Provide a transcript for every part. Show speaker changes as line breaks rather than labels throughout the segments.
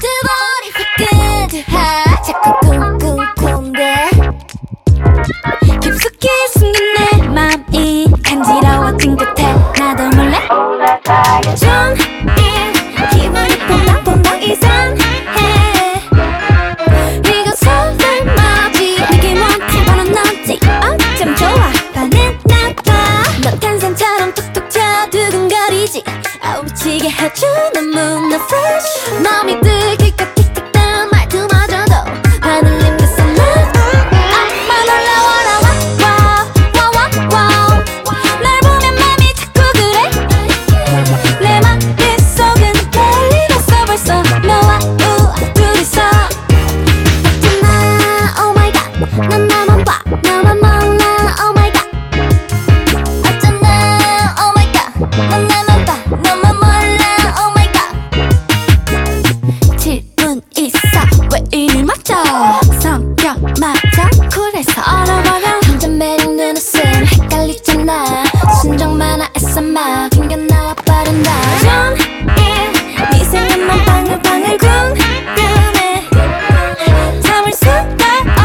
뜨거리 후끈 하 자꾸 to the moon, the fresh 마음이 뜨기까지 많아 순정 많아 애써 막 튕겨 나와 빠른 나전네 생각만 방울방울 궁금해 참을 수가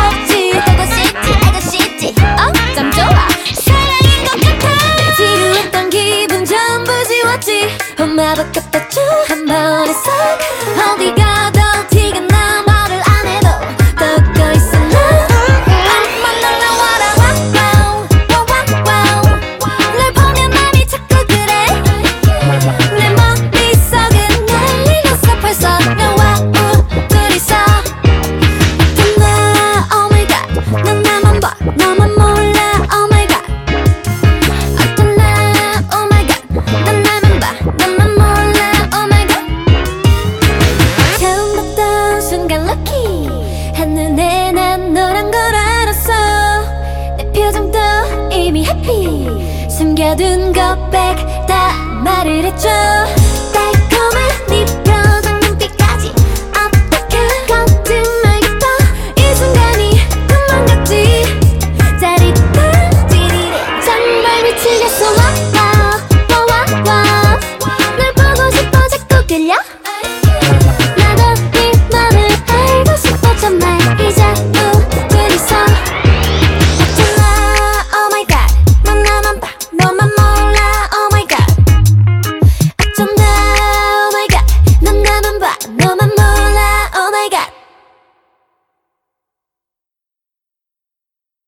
없지. 되고 싶지 알고 싶지. 어쩜 좋아. 사랑인 것 같아. 지루했던 기분 전부 지웠지. 엄마 바깥다 가둔 것백다 말을 했죠